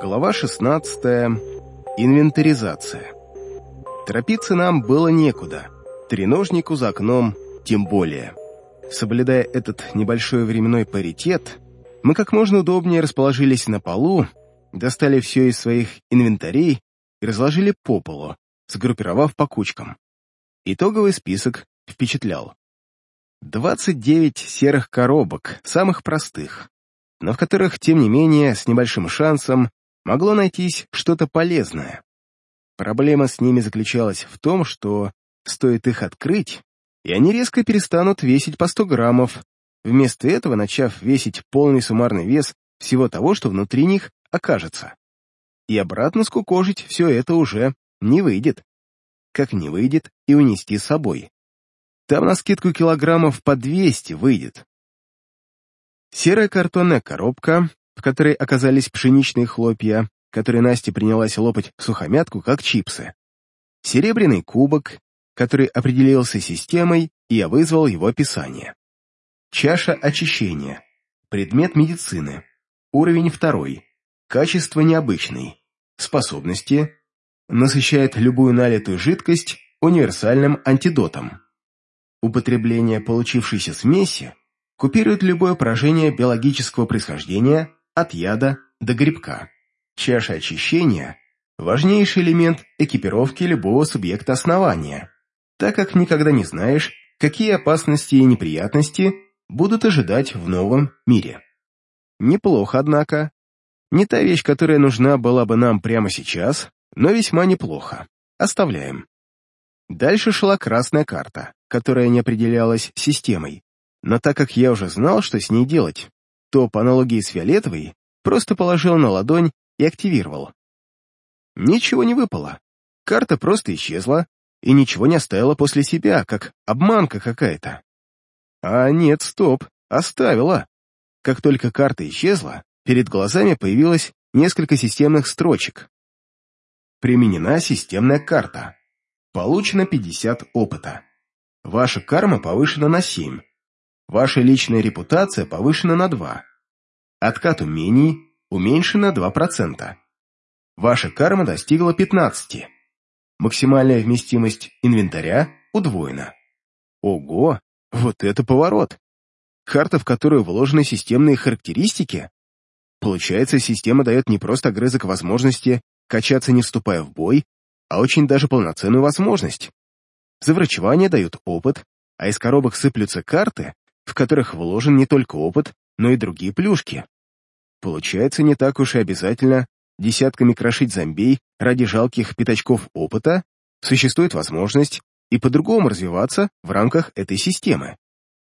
Глава 16. Инвентаризация. Торопиться нам было некуда. Треножнику за окном тем более. Соблюдая этот небольшой временной паритет, мы как можно удобнее расположились на полу, достали все из своих инвентарей и разложили по полу, сгруппировав по кучкам. Итоговый список впечатлял. 29 серых коробок, самых простых, но в которых, тем не менее, с небольшим шансом могло найтись что-то полезное. Проблема с ними заключалась в том, что стоит их открыть, и они резко перестанут весить по 100 граммов, вместо этого начав весить полный суммарный вес всего того, что внутри них окажется. И обратно скукожить все это уже не выйдет. Как не выйдет и унести с собой. Там на скидку килограммов по 200 выйдет. Серая картонная коробка, в которой оказались пшеничные хлопья, которые Настя принялась лопать в сухомятку, как чипсы. Серебряный кубок, который определился системой, и я вызвал его описание. Чаша очищения. Предмет медицины. Уровень второй. Качество необычный. Способности. Насыщает любую налитую жидкость универсальным антидотом. Употребление получившейся смеси купирует любое поражение биологического происхождения от яда до грибка. Чаша очищения – важнейший элемент экипировки любого субъекта основания, так как никогда не знаешь, какие опасности и неприятности будут ожидать в новом мире. Неплохо, однако. Не та вещь, которая нужна была бы нам прямо сейчас, но весьма неплохо. Оставляем. Дальше шла красная карта, которая не определялась системой, но так как я уже знал, что с ней делать, то, по аналогии с фиолетовой, просто положил на ладонь и активировал. Ничего не выпало. Карта просто исчезла и ничего не оставила после себя, как обманка какая-то. А нет, стоп, оставила. Как только карта исчезла, перед глазами появилось несколько системных строчек. Применена системная карта. Получено 50 опыта. Ваша карма повышена на 7. Ваша личная репутация повышена на 2. Откат умений уменьшен на 2%. Ваша карма достигла 15. Максимальная вместимость инвентаря удвоена. Ого, вот это поворот! Карта, в которую вложены системные характеристики? Получается, система дает не просто огрызок возможности качаться не вступая в бой, а очень даже полноценную возможность. Заврачевание дают опыт, а из коробок сыплются карты, в которых вложен не только опыт, но и другие плюшки. Получается, не так уж и обязательно десятками крошить зомбей ради жалких пятачков опыта, существует возможность и по-другому развиваться в рамках этой системы.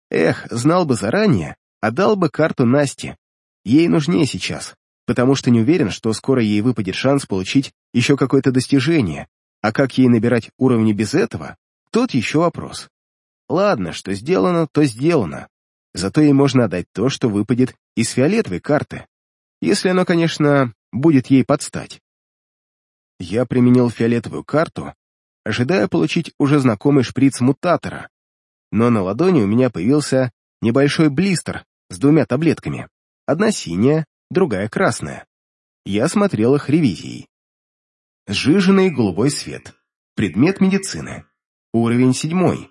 Эх, знал бы заранее, отдал бы карту Насте. Ей нужнее сейчас, потому что не уверен, что скоро ей выпадет шанс получить еще какое-то достижение, а как ей набирать уровни без этого, тот еще вопрос. Ладно, что сделано, то сделано. Зато ей можно отдать то, что выпадет из фиолетовой карты. Если оно, конечно, будет ей подстать. Я применил фиолетовую карту, ожидая получить уже знакомый шприц мутатора, но на ладони у меня появился небольшой блистер с двумя таблетками. Одна синяя, другая красная. Я смотрел их ревизией. Сжиженный голубой свет. Предмет медицины. Уровень седьмой.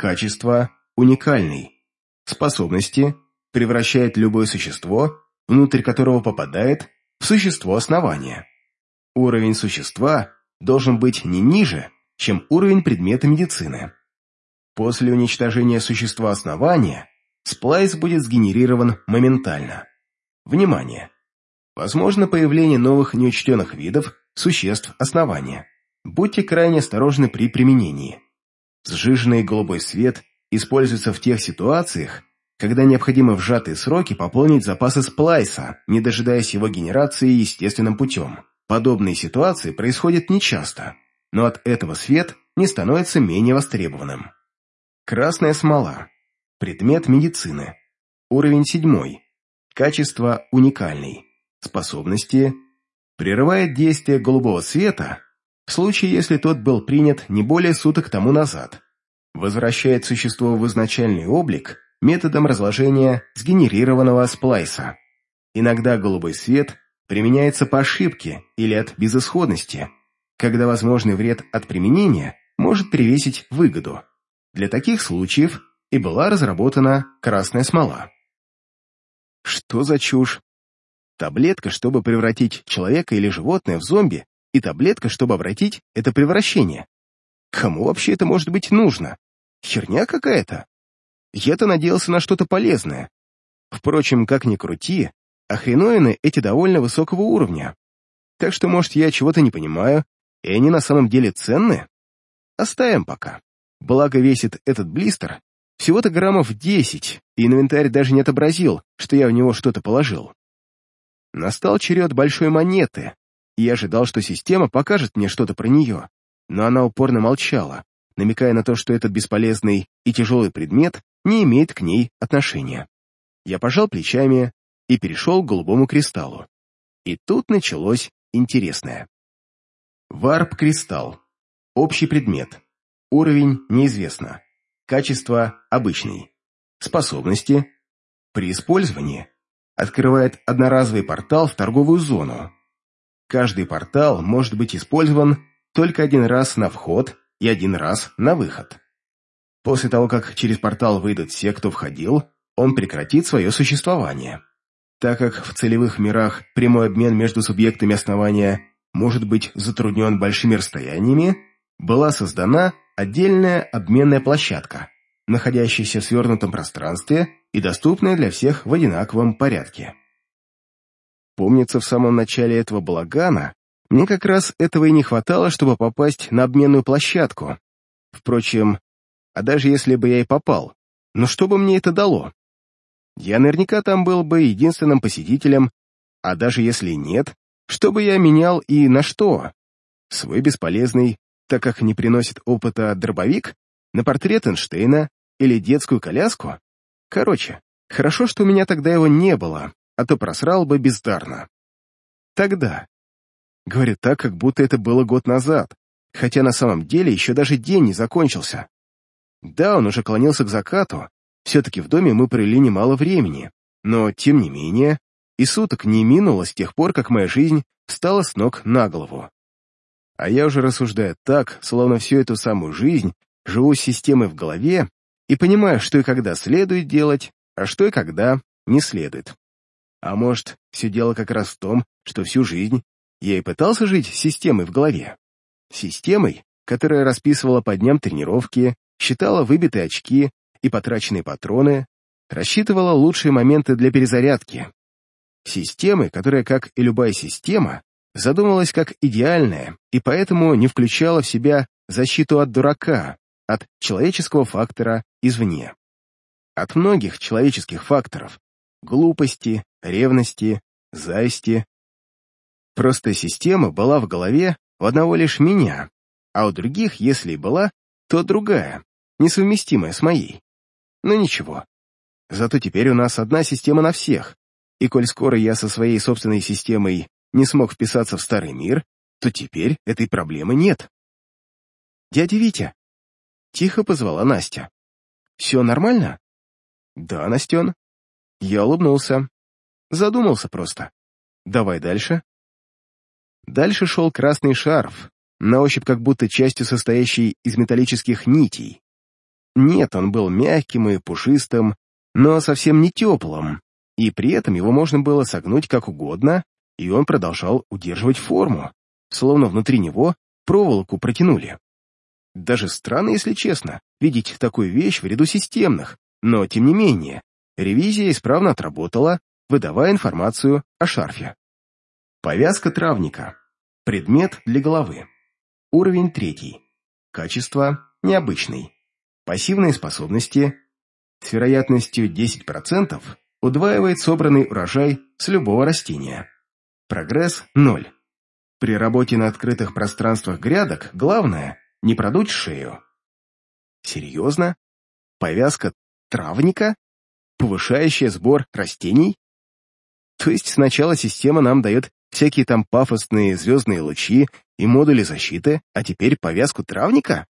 Качество уникальный. Способности превращает любое существо, внутрь которого попадает, в существо основания. Уровень существа должен быть не ниже, чем уровень предмета медицины. После уничтожения существа основания сплайс будет сгенерирован моментально. Внимание! Возможно появление новых неучтенных видов существ основания. Будьте крайне осторожны при применении. Сжиженный голубой свет используется в тех ситуациях, когда необходимо в сжатые сроки пополнить запасы сплайса, не дожидаясь его генерации естественным путем. Подобные ситуации происходят нечасто, но от этого свет не становится менее востребованным. Красная смола. Предмет медицины. Уровень седьмой. Качество уникальный. Способности. Прерывает действие голубого света в случае, если тот был принят не более суток тому назад. Возвращает существо в изначальный облик методом разложения сгенерированного сплайса. Иногда голубой свет применяется по ошибке или от безысходности, когда возможный вред от применения может перевесить выгоду. Для таких случаев и была разработана красная смола. Что за чушь? Таблетка, чтобы превратить человека или животное в зомби, и таблетка, чтобы обратить это превращение. Кому вообще это может быть нужно? Херня какая-то. Я-то надеялся на что-то полезное. Впрочем, как ни крути, а эти довольно высокого уровня. Так что, может, я чего-то не понимаю, и они на самом деле ценны? Оставим пока. Благо весит этот блистер всего-то граммов 10, и инвентарь даже не отобразил, что я в него что-то положил. Настал черед большой монеты, я ожидал, что система покажет мне что-то про нее, но она упорно молчала, намекая на то, что этот бесполезный и тяжелый предмет не имеет к ней отношения. Я пожал плечами и перешел к голубому кристаллу. И тут началось интересное. Варп-кристалл. Общий предмет. Уровень неизвестно. Качество обычный. Способности. При использовании открывает одноразовый портал в торговую зону. Каждый портал может быть использован только один раз на вход и один раз на выход. После того, как через портал выйдут все, кто входил, он прекратит свое существование. Так как в целевых мирах прямой обмен между субъектами основания может быть затруднен большими расстояниями, была создана отдельная обменная площадка, находящаяся в свернутом пространстве и доступная для всех в одинаковом порядке. Помнится, в самом начале этого балагана мне как раз этого и не хватало, чтобы попасть на обменную площадку. Впрочем, а даже если бы я и попал, ну что бы мне это дало? Я наверняка там был бы единственным посетителем, а даже если нет, что бы я менял и на что? Свой бесполезный так как не приносит опыта дробовик, на портрет Эйнштейна или детскую коляску? Короче, хорошо, что у меня тогда его не было, а то просрал бы бездарно. Тогда. Говорю так, как будто это было год назад, хотя на самом деле еще даже день не закончился. Да, он уже клонился к закату, все-таки в доме мы провели немало времени, но, тем не менее, и суток не минуло с тех пор, как моя жизнь встала с ног на голову. А я уже рассуждаю так, словно всю эту самую жизнь живу с системой в голове и понимаю, что и когда следует делать, а что и когда не следует. А может, все дело как раз в том, что всю жизнь я и пытался жить системой в голове. Системой, которая расписывала по дням тренировки, считала выбитые очки и потраченные патроны, рассчитывала лучшие моменты для перезарядки. Системой, которая, как и любая система, задумалась как идеальная и поэтому не включала в себя защиту от дурака, от человеческого фактора извне. От многих человеческих факторов — глупости, ревности, зависти. Просто система была в голове у одного лишь меня, а у других, если и была, то другая, несовместимая с моей. Но ничего. Зато теперь у нас одна система на всех, и коль скоро я со своей собственной системой не смог вписаться в старый мир, то теперь этой проблемы нет. «Дядя Витя!» — тихо позвала Настя. «Все нормально?» «Да, Настен». Я улыбнулся. Задумался просто. «Давай дальше». Дальше шел красный шарф, на ощупь как будто частью состоящий из металлических нитей. Нет, он был мягким и пушистым, но совсем не теплым, и при этом его можно было согнуть как угодно и он продолжал удерживать форму, словно внутри него проволоку протянули. Даже странно, если честно, видеть такую вещь в ряду системных, но, тем не менее, ревизия исправно отработала, выдавая информацию о шарфе. Повязка травника. Предмет для головы. Уровень третий. Качество необычный. Пассивные способности с вероятностью 10% удваивает собранный урожай с любого растения. Прогресс – ноль. При работе на открытых пространствах грядок главное – не продуть шею. Серьезно? Повязка травника? Повышающая сбор растений? То есть сначала система нам дает всякие там пафосные звездные лучи и модули защиты, а теперь повязку травника,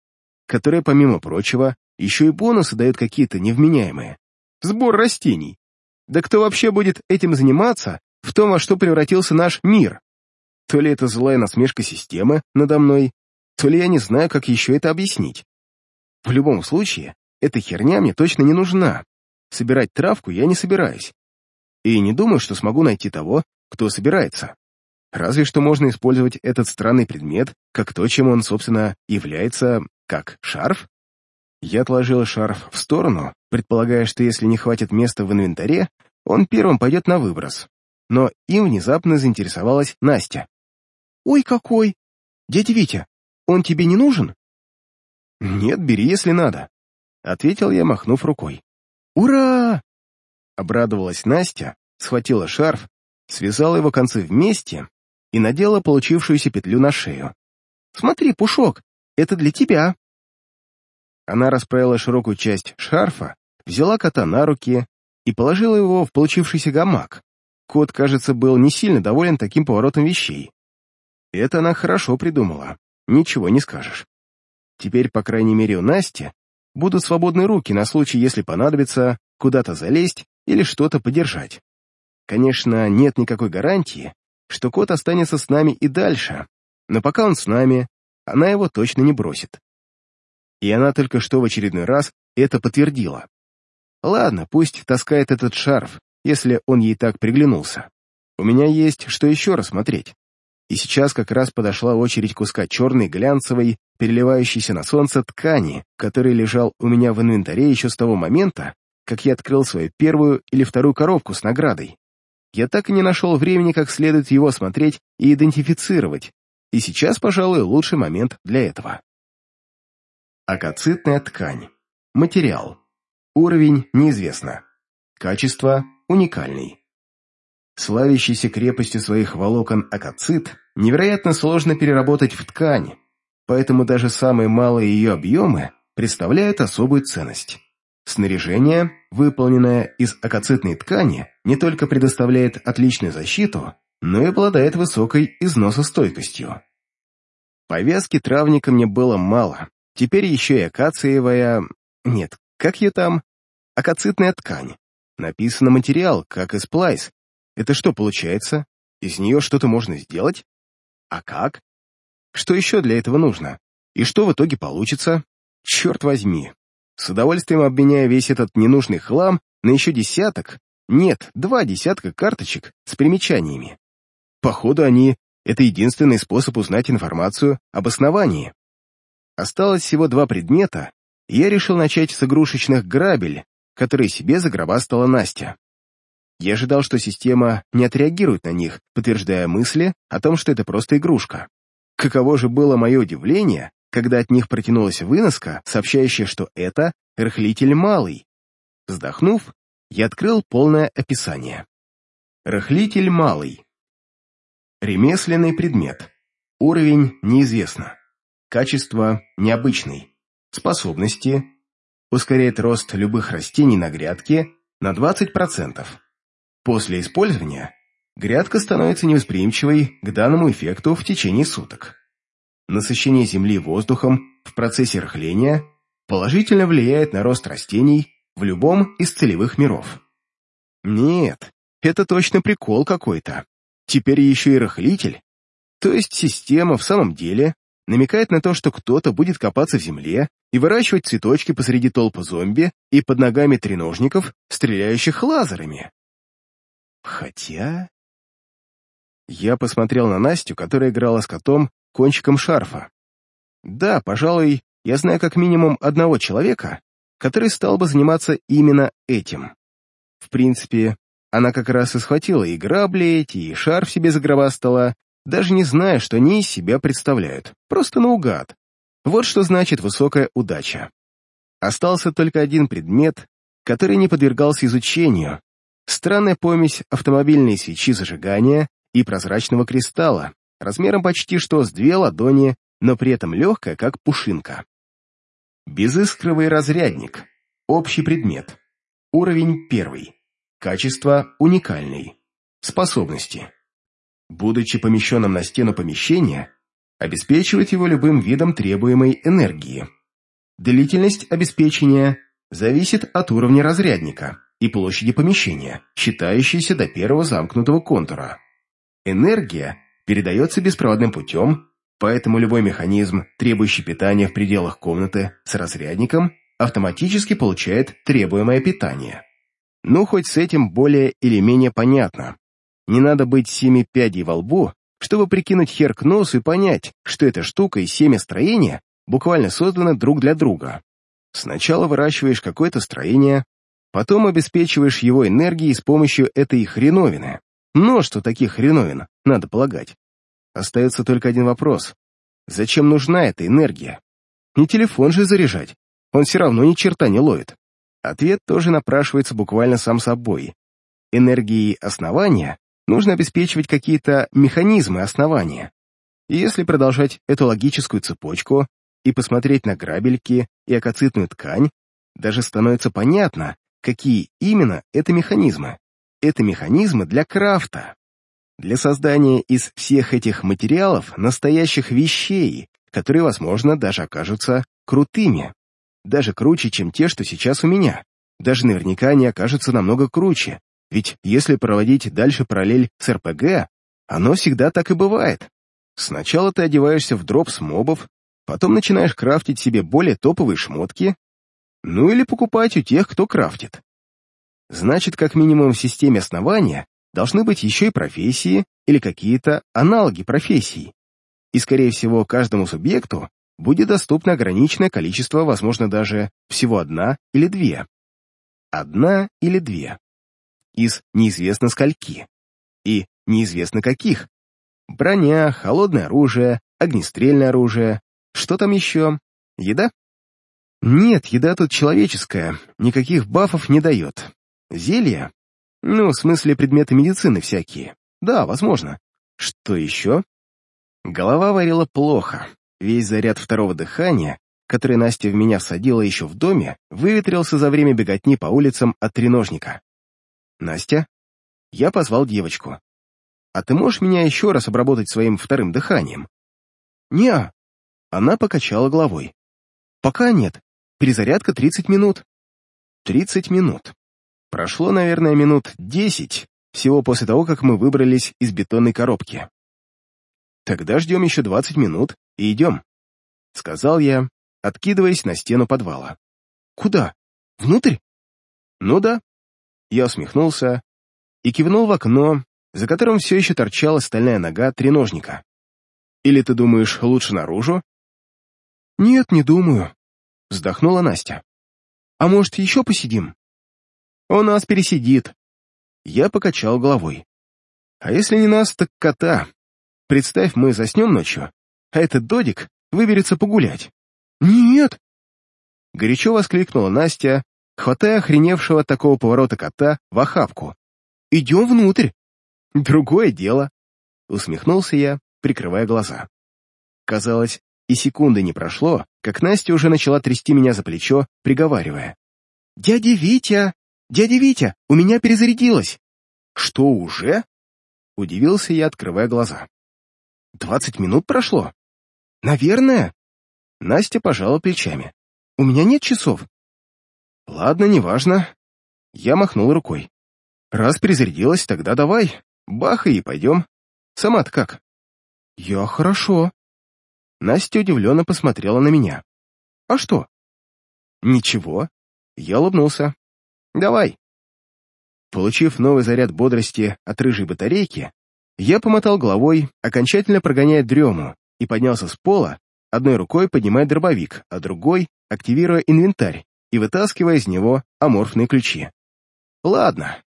которая, помимо прочего, еще и бонусы дает какие-то невменяемые. Сбор растений. Да кто вообще будет этим заниматься в том, во что превратился наш мир. То ли это злая насмешка системы надо мной, то ли я не знаю, как еще это объяснить. В любом случае, эта херня мне точно не нужна. Собирать травку я не собираюсь. И не думаю, что смогу найти того, кто собирается. Разве что можно использовать этот странный предмет как то, чем он, собственно, является, как шарф. Я отложил шарф в сторону, предполагая, что если не хватит места в инвентаре, он первым пойдет на выброс. Но им внезапно заинтересовалась Настя. «Ой, какой! Дядя Витя, он тебе не нужен?» «Нет, бери, если надо», — ответил я, махнув рукой. «Ура!» — обрадовалась Настя, схватила шарф, связала его концы вместе и надела получившуюся петлю на шею. «Смотри, Пушок, это для тебя!» Она расправила широкую часть шарфа, взяла кота на руки и положила его в получившийся гамак. Кот, кажется, был не сильно доволен таким поворотом вещей. Это она хорошо придумала, ничего не скажешь. Теперь, по крайней мере, у Насти будут свободные руки на случай, если понадобится куда-то залезть или что-то подержать. Конечно, нет никакой гарантии, что кот останется с нами и дальше, но пока он с нами, она его точно не бросит. И она только что в очередной раз это подтвердила. Ладно, пусть таскает этот шарф, если он ей так приглянулся. У меня есть что еще рассмотреть. И сейчас как раз подошла очередь куска черной, глянцевой, переливающейся на солнце ткани, который лежал у меня в инвентаре еще с того момента, как я открыл свою первую или вторую коробку с наградой. Я так и не нашел времени как следует его осмотреть и идентифицировать, и сейчас, пожалуй, лучший момент для этого. Акацитная ткань. Материал. Уровень неизвестно. Качество уникальный. Славящийся крепостью своих волокон акацит невероятно сложно переработать в ткань, поэтому даже самые малые ее объемы представляют особую ценность. Снаряжение, выполненное из акацитной ткани, не только предоставляет отличную защиту, но и обладает высокой износостойкостью. Повязки травника мне было мало, теперь еще и акациевая... Нет, как ее там? Акацитная ткань. Написано материал, как из плайс. Это что получается? Из нее что-то можно сделать? А как? Что еще для этого нужно? И что в итоге получится? Черт возьми. С удовольствием обменяя весь этот ненужный хлам на еще десяток, нет, два десятка карточек с примечаниями. Походу, они — это единственный способ узнать информацию об основании. Осталось всего два предмета, и я решил начать с игрушечных грабель, которые себе загробастала Настя. Я ожидал, что система не отреагирует на них, подтверждая мысли о том, что это просто игрушка. Каково же было мое удивление, когда от них протянулась выноска, сообщающая, что это рыхлитель малый. Вздохнув, я открыл полное описание. Рыхлитель малый. Ремесленный предмет. Уровень неизвестно. Качество необычный. Способности. Ускоряет рост любых растений на грядке на 20%. После использования грядка становится невосприимчивой к данному эффекту в течение суток. Насыщение земли воздухом в процессе рыхления положительно влияет на рост растений в любом из целевых миров. Нет, это точно прикол какой-то. Теперь еще и рыхлитель. То есть система в самом деле намекает на то, что кто-то будет копаться в земле и выращивать цветочки посреди толпы зомби и под ногами треножников, стреляющих лазерами. Хотя... Я посмотрел на Настю, которая играла с котом кончиком шарфа. Да, пожалуй, я знаю как минимум одного человека, который стал бы заниматься именно этим. В принципе, она как раз и схватила и грабли эти, и шарф себе загробастала, даже не зная, что они из себя представляют, просто наугад. Вот что значит высокая удача. Остался только один предмет, который не подвергался изучению, Странная помесь автомобильной свечи зажигания и прозрачного кристалла, размером почти что с две ладони, но при этом легкая, как пушинка. Безыскровый разрядник. Общий предмет. Уровень первый. Качество уникальный. Способности. Будучи помещенным на стену помещения, обеспечивает его любым видом требуемой энергии. Длительность обеспечения зависит от уровня разрядника и площади помещения, считающиеся до первого замкнутого контура. Энергия передается беспроводным путем, поэтому любой механизм, требующий питания в пределах комнаты с разрядником, автоматически получает требуемое питание. Ну, хоть с этим более или менее понятно. Не надо быть семи пядей во лбу, чтобы прикинуть хер к носу и понять, что эта штука и семя строения буквально созданы друг для друга. Сначала выращиваешь какое-то строение, потом обеспечиваешь его энергией с помощью этой хреновины. Множество таких хреновин, надо полагать. Остается только один вопрос. Зачем нужна эта энергия? Не телефон же заряжать, он все равно ни черта не ловит. Ответ тоже напрашивается буквально сам собой. Энергией основания нужно обеспечивать какие-то механизмы основания. И если продолжать эту логическую цепочку и посмотреть на грабельки и окоцитную ткань, даже становится понятно, какие именно это механизмы. Это механизмы для крафта. Для создания из всех этих материалов настоящих вещей, которые, возможно, даже окажутся крутыми. Даже круче, чем те, что сейчас у меня. Даже наверняка они окажутся намного круче, ведь если проводить дальше параллель с РПГ, оно всегда так и бывает. Сначала ты одеваешься в дроп с мобов, потом начинаешь крафтить себе более топовые шмотки, ну или покупать у тех, кто крафтит. Значит, как минимум в системе основания должны быть еще и профессии или какие-то аналоги профессий. И, скорее всего, каждому субъекту будет доступно ограниченное количество, возможно, даже всего одна или две. Одна или две. Из неизвестно скольки. И неизвестно каких. Броня, холодное оружие, огнестрельное оружие. Что там еще? Еда? Нет, еда тут человеческая, никаких бафов не дает. Зелья? Ну, в смысле предметы медицины всякие. Да, возможно. Что еще? Голова варила плохо. Весь заряд второго дыхания, который Настя в меня всадила еще в доме, выветрился за время беготни по улицам от треножника. «Настя?» Я позвал девочку. «А ты можешь меня еще раз обработать своим вторым дыханием?» «Не-а». Она покачала головой. «Пока нет. Перезарядка 30 минут». «30 минут. Прошло, наверное, минут 10, всего после того, как мы выбрались из бетонной коробки. Тогда ждем еще 20 минут и идем», — сказал я, откидываясь на стену подвала. «Куда? Внутрь?» «Ну да». Я усмехнулся и кивнул в окно, за которым все еще торчала стальная нога треножника. «Или ты думаешь, лучше наружу?» «Нет, не думаю», — вздохнула Настя. «А может, еще посидим?» «У нас пересидит». Я покачал головой. «А если не нас, так кота. Представь, мы заснем ночью, а этот додик выберется погулять. «Нет!» Горячо воскликнула Настя, хватая охреневшего от такого поворота кота в охапку. «Идем внутрь!» «Другое дело!» Усмехнулся я, прикрывая глаза. Казалось, и секунды не прошло, как Настя уже начала трясти меня за плечо, приговаривая. «Дядя Витя! Дядя Витя, у меня перезарядилось!» «Что, уже?» Удивился я, открывая глаза. «Двадцать минут прошло?» «Наверное», Настя пожала плечами. «У меня нет часов». «Ладно, неважно». Я махнул рукой. «Раз перезарядилась, тогда давай, бахай и пойдем. Сама-то как?» «Я хорошо». Настя удивленно посмотрела на меня. «А что?» «Ничего». Я улыбнулся. «Давай». Получив новый заряд бодрости от рыжей батарейки, я помотал головой, окончательно прогоняя дрему, и поднялся с пола, одной рукой поднимая дробовик, а другой активируя инвентарь и вытаскивая из него аморфные ключи. Ладно,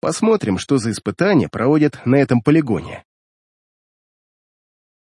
посмотрим, что за испытания проводят на этом полигоне.